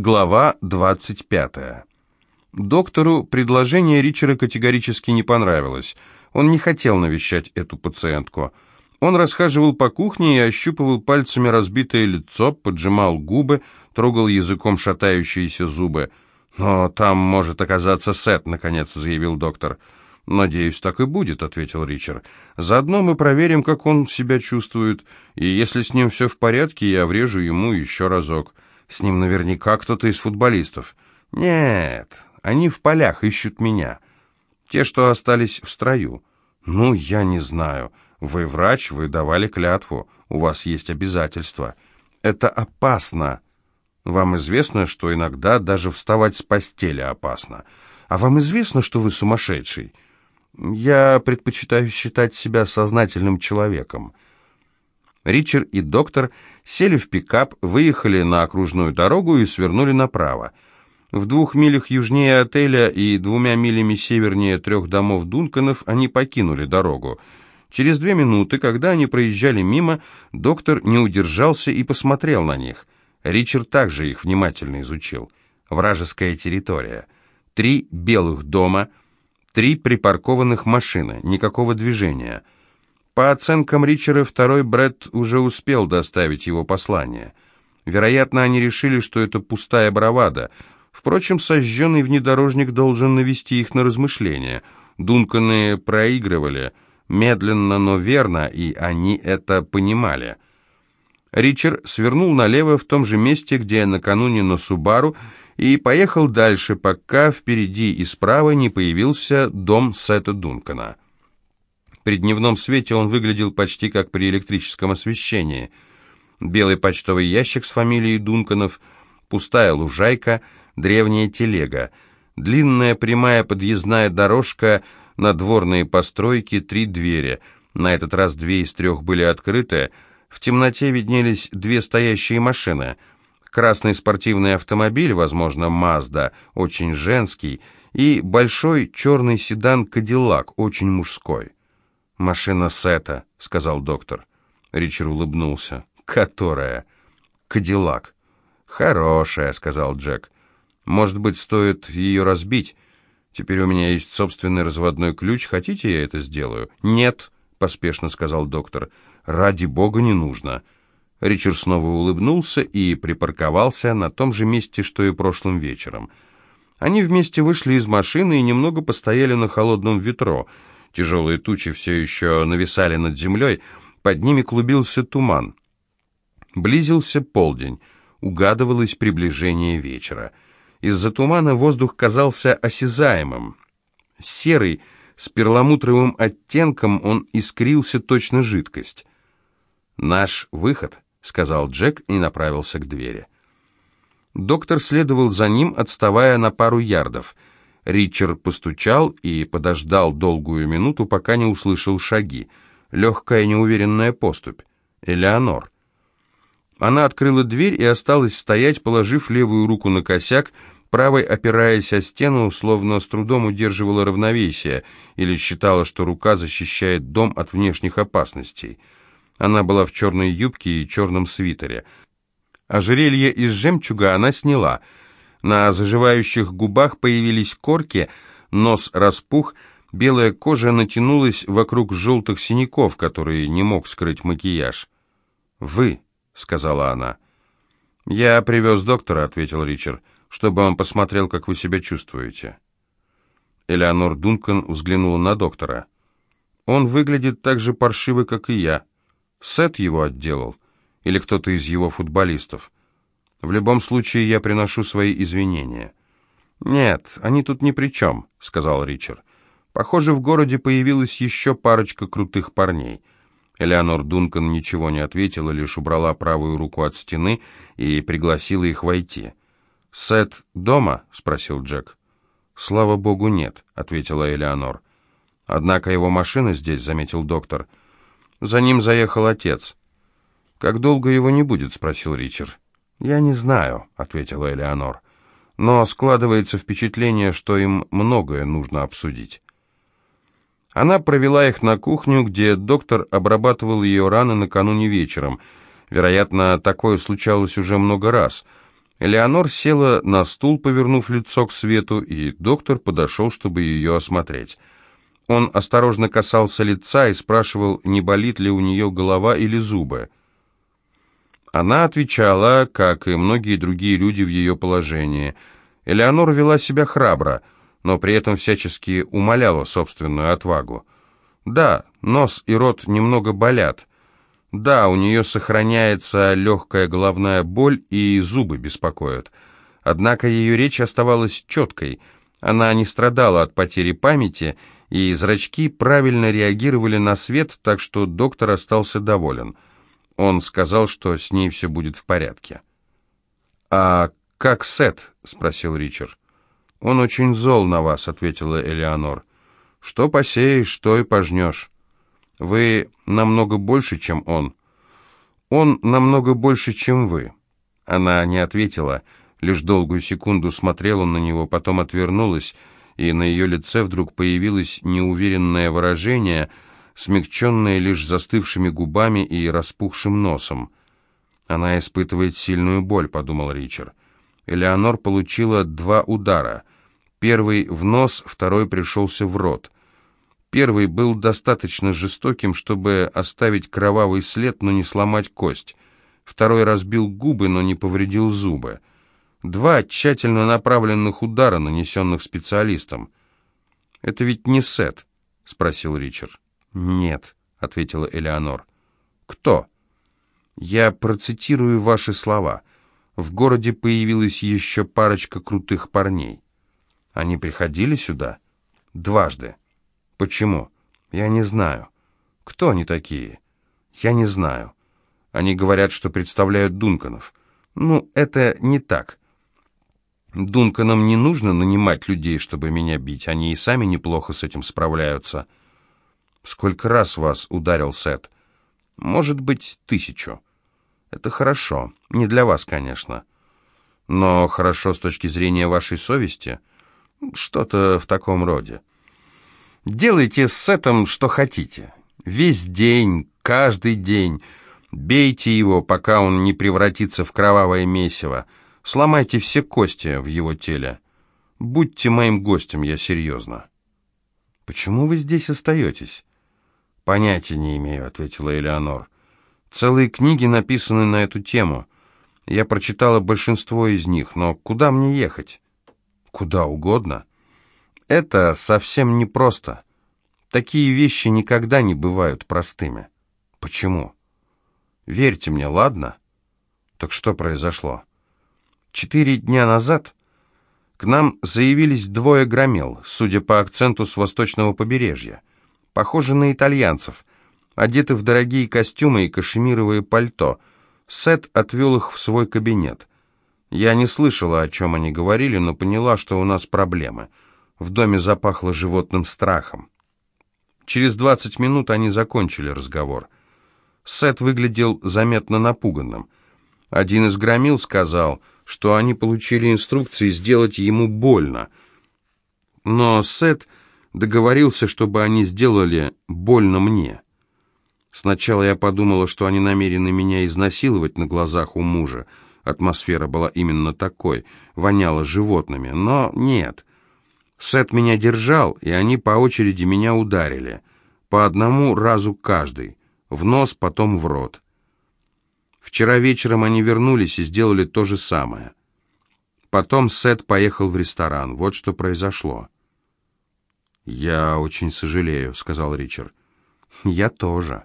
Глава 25. Доктору предложение Ричера категорически не понравилось. Он не хотел навещать эту пациентку. Он расхаживал по кухне и ощупывал пальцами разбитое лицо, поджимал губы, трогал языком шатающиеся зубы. «Но там может оказаться Сет», — наконец заявил доктор. «Надеюсь, так и будет», — ответил Ричард. «Заодно мы проверим, как он себя чувствует, и если с ним все в порядке, я врежу ему еще разок». С ним наверняка кто-то из футболистов. Нет, они в полях ищут меня. Те, что остались в строю. Ну, я не знаю. Вы врач, вы давали клятву. У вас есть обязательства. Это опасно. Вам известно, что иногда даже вставать с постели опасно. А вам известно, что вы сумасшедший? Я предпочитаю считать себя сознательным человеком. Ричард и доктор сели в пикап, выехали на окружную дорогу и свернули направо. В двух милях южнее отеля и двумя милями севернее трех домов Дунканов они покинули дорогу. Через две минуты, когда они проезжали мимо, доктор не удержался и посмотрел на них. Ричард также их внимательно изучил. Вражеская территория. Три белых дома, три припаркованных машины, никакого движения — по оценкам Ричера, второй Брэд уже успел доставить его послание. Вероятно, они решили, что это пустая бравада. Впрочем, сожженный внедорожник должен навести их на размышления. Дунканы проигрывали, медленно, но верно, и они это понимали. Ричард свернул налево в том же месте, где накануне на Субару, и поехал дальше, пока впереди и справа не появился дом Сета Дункана. При дневном свете он выглядел почти как при электрическом освещении. Белый почтовый ящик с фамилией Дунканов, пустая лужайка, древняя телега, длинная прямая подъездная дорожка, надворные постройки, три двери. На этот раз две из трех были открыты. В темноте виднелись две стоящие машины. Красный спортивный автомобиль, возможно, Мазда, очень женский, и большой черный седан Кадиллак, очень мужской. «Машина Сета», — сказал доктор. Ричард улыбнулся. «Которая?» «Кадиллак». «Хорошая», — сказал Джек. «Может быть, стоит ее разбить? Теперь у меня есть собственный разводной ключ. Хотите, я это сделаю?» «Нет», — поспешно сказал доктор. «Ради бога не нужно». Ричард снова улыбнулся и припарковался на том же месте, что и прошлым вечером. Они вместе вышли из машины и немного постояли на холодном ветру — Тяжелые тучи все еще нависали над землей, под ними клубился туман. Близился полдень, угадывалось приближение вечера. Из-за тумана воздух казался осязаемым. Серый, с перламутровым оттенком, он искрился точно жидкость. «Наш выход», — сказал Джек и направился к двери. Доктор следовал за ним, отставая на пару ярдов — Ричард постучал и подождал долгую минуту, пока не услышал шаги. Легкая неуверенная поступь. Элеонор. Она открыла дверь и осталась стоять, положив левую руку на косяк, правой опираясь о стену, словно с трудом удерживала равновесие, или считала, что рука защищает дом от внешних опасностей. Она была в черной юбке и черном свитере. Ожерелье из жемчуга она сняла — на заживающих губах появились корки, нос распух, белая кожа натянулась вокруг желтых синяков, которые не мог скрыть макияж. «Вы», — сказала она. «Я привез доктора», — ответил Ричард, «чтобы он посмотрел, как вы себя чувствуете». Элеонор Дункан взглянула на доктора. «Он выглядит так же паршиво, как и я. Сет его отделал? Или кто-то из его футболистов?» В любом случае, я приношу свои извинения». «Нет, они тут ни при чем», — сказал Ричард. «Похоже, в городе появилась еще парочка крутых парней». Элеонор Дункан ничего не ответила, лишь убрала правую руку от стены и пригласила их войти. «Сет дома?» — спросил Джек. «Слава богу, нет», — ответила Элеонор. «Однако его машина здесь», — заметил доктор. «За ним заехал отец». «Как долго его не будет?» — спросил Ричард. «Я не знаю», — ответила Элеонор. «Но складывается впечатление, что им многое нужно обсудить». Она провела их на кухню, где доктор обрабатывал ее раны накануне вечером. Вероятно, такое случалось уже много раз. Элеонор села на стул, повернув лицо к свету, и доктор подошел, чтобы ее осмотреть. Он осторожно касался лица и спрашивал, не болит ли у нее голова или зубы. Она отвечала, как и многие другие люди в ее положении. Элеонор вела себя храбро, но при этом всячески умоляла собственную отвагу. Да, нос и рот немного болят. Да, у нее сохраняется легкая головная боль и зубы беспокоят. Однако ее речь оставалась четкой. Она не страдала от потери памяти, и зрачки правильно реагировали на свет, так что доктор остался доволен. Он сказал, что с ней все будет в порядке. «А как Сет?» — спросил Ричард. «Он очень зол на вас», — ответила Элеонор. «Что посеешь, что и пожнешь. Вы намного больше, чем он». «Он намного больше, чем вы». Она не ответила, лишь долгую секунду смотрела на него, потом отвернулась, и на ее лице вдруг появилось неуверенное выражение, смягченное лишь застывшими губами и распухшим носом. «Она испытывает сильную боль», — подумал Ричард. Элеонор получила два удара. Первый в нос, второй пришелся в рот. Первый был достаточно жестоким, чтобы оставить кровавый след, но не сломать кость. Второй разбил губы, но не повредил зубы. Два тщательно направленных удара, нанесенных специалистом. «Это ведь не Сет?» — спросил Ричард. «Нет», — ответила Элеонор. «Кто?» «Я процитирую ваши слова. В городе появилась еще парочка крутых парней. Они приходили сюда?» «Дважды». «Почему?» «Я не знаю». «Кто они такие?» «Я не знаю». «Они говорят, что представляют Дунканов». «Ну, это не так. Дунканам не нужно нанимать людей, чтобы меня бить. Они и сами неплохо с этим справляются. Сколько раз вас ударил Сет? Может быть, тысячу. Это хорошо. Не для вас, конечно. Но хорошо с точки зрения вашей совести. Что-то в таком роде. Делайте с Сетом, что хотите. Весь день, каждый день. Бейте его, пока он не превратится в кровавое месиво. Сломайте все кости в его теле. Будьте моим гостем, я серьезно». «Почему вы здесь остаетесь?» «Понятия не имею», — ответила Элеонор. «Целые книги написаны на эту тему. Я прочитала большинство из них, но куда мне ехать?» «Куда угодно». «Это совсем непросто. Такие вещи никогда не бывают простыми». «Почему?» «Верьте мне, ладно?» «Так что произошло?» Четыре дня назад к нам заявились двое громил, судя по акценту с восточного побережья. Похожи на итальянцев, одеты в дорогие костюмы и кашемировые пальто. Сет отвел их в свой кабинет. Я не слышала, о чем они говорили, но поняла, что у нас проблемы. В доме запахло животным страхом. Через двадцать минут они закончили разговор. Сет выглядел заметно напуганным. Один из громил сказал что они получили инструкции сделать ему больно. Но Сет договорился, чтобы они сделали больно мне. Сначала я подумала, что они намерены меня изнасиловать на глазах у мужа. Атмосфера была именно такой, воняла животными. Но нет. Сет меня держал, и они по очереди меня ударили. По одному разу каждый. В нос, потом в рот. Вчера вечером они вернулись и сделали то же самое. Потом Сет поехал в ресторан. Вот что произошло. «Я очень сожалею», — сказал Ричард. «Я тоже».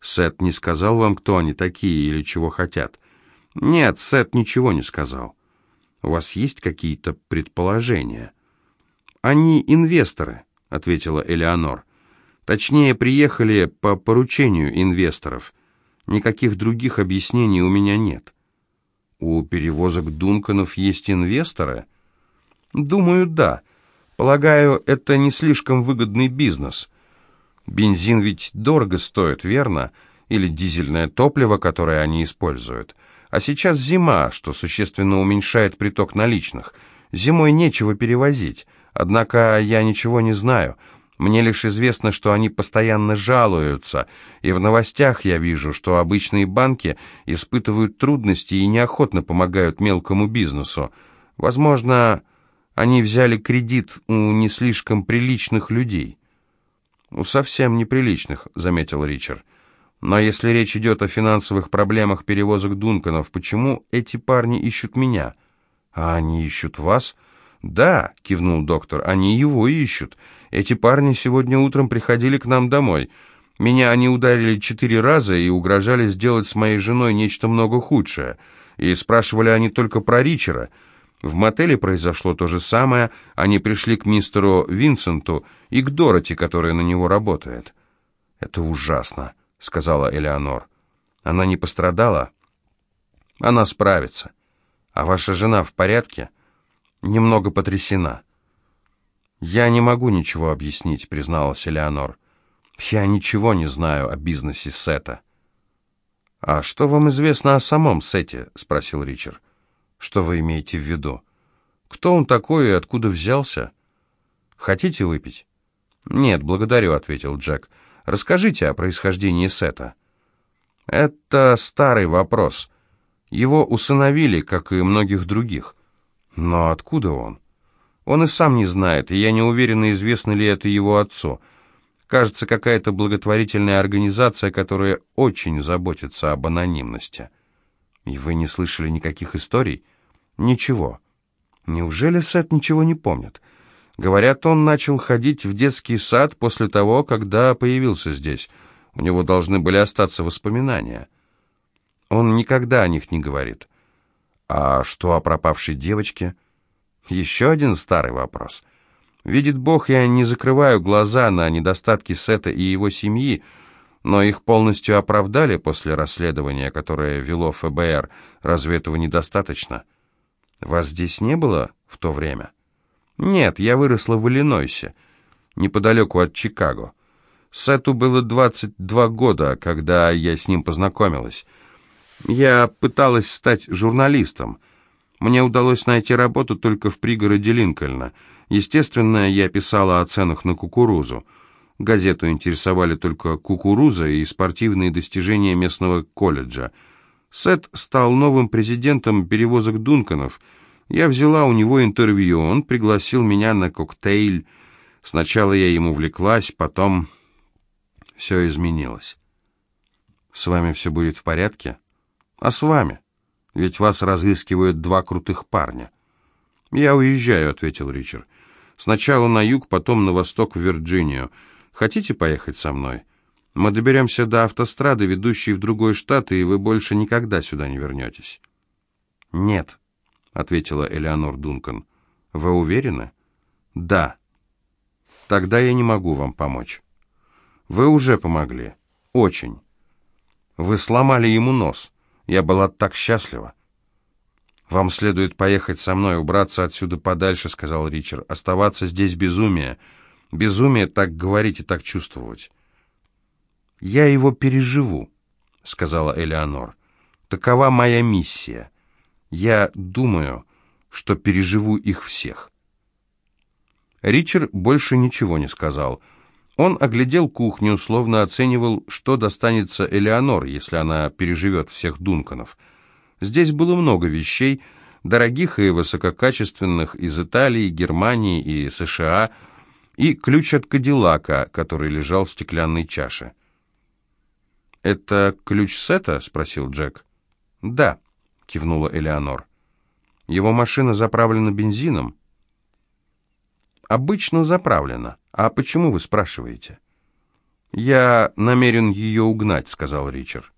«Сет не сказал вам, кто они такие или чего хотят?» «Нет, Сет ничего не сказал». «У вас есть какие-то предположения?» «Они инвесторы», — ответила Элеонор. «Точнее, приехали по поручению инвесторов». Никаких других объяснений у меня нет. У перевозок Дунканов есть инвесторы? Думаю, да. Полагаю, это не слишком выгодный бизнес. Бензин ведь дорого стоит, верно? Или дизельное топливо, которое они используют. А сейчас зима, что существенно уменьшает приток наличных. Зимой нечего перевозить. Однако я ничего не знаю. Мне лишь известно, что они постоянно жалуются, и в новостях я вижу, что обычные банки испытывают трудности и неохотно помогают мелкому бизнесу. Возможно, они взяли кредит у не слишком приличных людей». «У совсем неприличных», — заметил Ричард. «Но если речь идет о финансовых проблемах перевозок Дунканов, почему эти парни ищут меня?» «А они ищут вас?» «Да», — кивнул доктор, — «они его ищут. Эти парни сегодня утром приходили к нам домой. Меня они ударили четыре раза и угрожали сделать с моей женой нечто много худшее. И спрашивали они только про Ричера. В мотеле произошло то же самое. Они пришли к мистеру Винсенту и к Дороти, которая на него работает». «Это ужасно», — сказала Элеонор. «Она не пострадала?» «Она справится. А ваша жена в порядке?» «Немного потрясена». «Я не могу ничего объяснить», — призналась Элеонор. «Я ничего не знаю о бизнесе Сета». «А что вам известно о самом Сете?» — спросил Ричард. «Что вы имеете в виду? Кто он такой и откуда взялся? Хотите выпить?» «Нет, благодарю», — ответил Джек. «Расскажите о происхождении Сета». «Это старый вопрос. Его усыновили, как и многих других. Но откуда он?» «Он и сам не знает, и я не уверена, известно ли это его отцу. Кажется, какая-то благотворительная организация, которая очень заботится об анонимности». «И вы не слышали никаких историй?» «Ничего». «Неужели Сет ничего не помнит?» Говорят, он начал ходить в детский сад после того, когда появился здесь. У него должны были остаться воспоминания. Он никогда о них не говорит. А что о пропавшей девочке? Еще один старый вопрос. Видит Бог, я не закрываю глаза на недостатки Сета и его семьи, но их полностью оправдали после расследования, которое вело ФБР. Разве этого недостаточно? Вас здесь не было в то время?» «Нет, я выросла в Иллинойсе, неподалеку от Чикаго. Сету было 22 года, когда я с ним познакомилась. Я пыталась стать журналистом. Мне удалось найти работу только в пригороде Линкольна. Естественно, я писала о ценах на кукурузу. Газету интересовали только кукуруза и спортивные достижения местного колледжа. Сет стал новым президентом перевозок Дунканов – я взяла у него интервью, он пригласил меня на коктейль. Сначала я ему влеклась, потом все изменилось. С вами все будет в порядке? А с вами? Ведь вас разыскивают два крутых парня. Я уезжаю, ответил Ричард. Сначала на юг, потом на восток в Вирджинию. Хотите поехать со мной? Мы доберемся до автострады, ведущей в другой штат, и вы больше никогда сюда не вернетесь. Нет, — ответила Элеонор Дункан. «Вы уверены?» «Да». «Тогда я не могу вам помочь». «Вы уже помогли. Очень. Вы сломали ему нос. Я была так счастлива». «Вам следует поехать со мной, убраться отсюда подальше», — сказал Ричард. «Оставаться здесь безумие. Безумие так говорить и так чувствовать». «Я его переживу», — сказала Элеонор. «Такова моя миссия». Я думаю, что переживу их всех. Ричард больше ничего не сказал. Он оглядел кухню, словно оценивал, что достанется Элеонор, если она переживет всех Дунканов. Здесь было много вещей, дорогих и высококачественных, из Италии, Германии и США, и ключ от Кадиллака, который лежал в стеклянной чаше. «Это ключ Сета?» — спросил Джек. «Да», кивнула Элеонор. Его машина заправлена бензином? Обычно заправлена. А почему вы спрашиваете? Я намерен ее угнать, сказал Ричард.